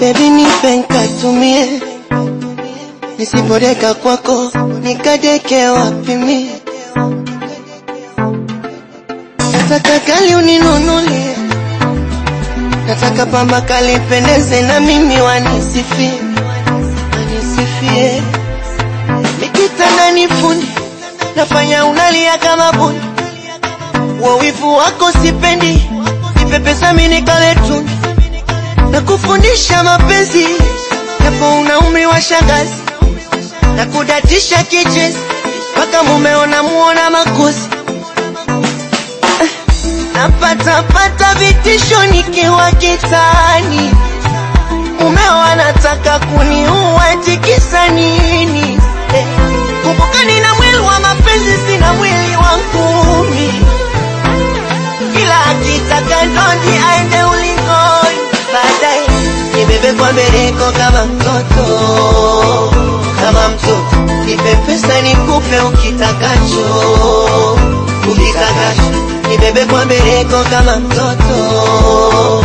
ntumie, nisiboreka kwako nikadeke wapi mie? Nataka kali uninunulie, nataka pamba kali pendeze na mimi wanisifie, wanisifie. Nikitanda nifuni, nafanya unalia kama buni, wa wivu wako sipendi, nipe pesa mimi nikale tuni na kufundisha mapenzi, japo una umri wa shangazi, na kudatisha kichezi mpaka mumeo namuona makosi napata pata vitisho nikiwa kitani, mumeo anataka kuniua, tikisa nini? Eh, kumbuka nina mwili wa mapenzi, sina mwili wa ngumi, ila akitaka ndondi aende mbeleko kama mtoto, kama mtoto, nipe pesa nikupe ukitakacho, ukitakacho nibebe kwa mbeleko kama mtoto,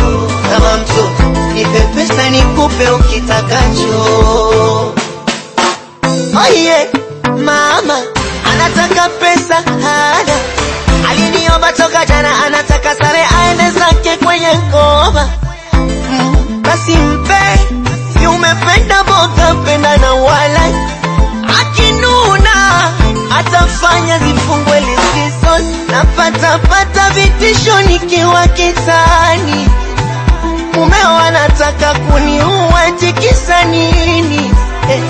kama mtoto, nipe pesa nikupe ukitakacho. Oye, mama anataka pesa hana, aliniomba toka jana, anataka boga, penda na wala. Akinuna atafanya zifungwe lisison napata pata vitisho nikiwa kitani, mumeo anataka kuniua, eti kisa nini? Eh,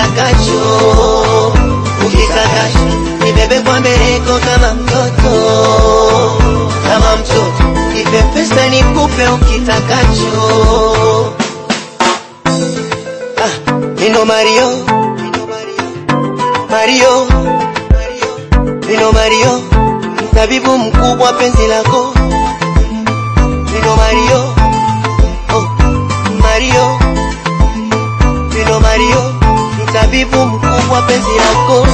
nikupe ukitakacho, ukitakacho, nibebe kwa mbeleko kama mtoto, kama mtoto, nipe pesa nikupe ukitakacho. Ah, Nino Mario, Mario, Nino Mario, tabibu mkubwa penzi lako. Nino Mario, Nino mkubwa penzi lako.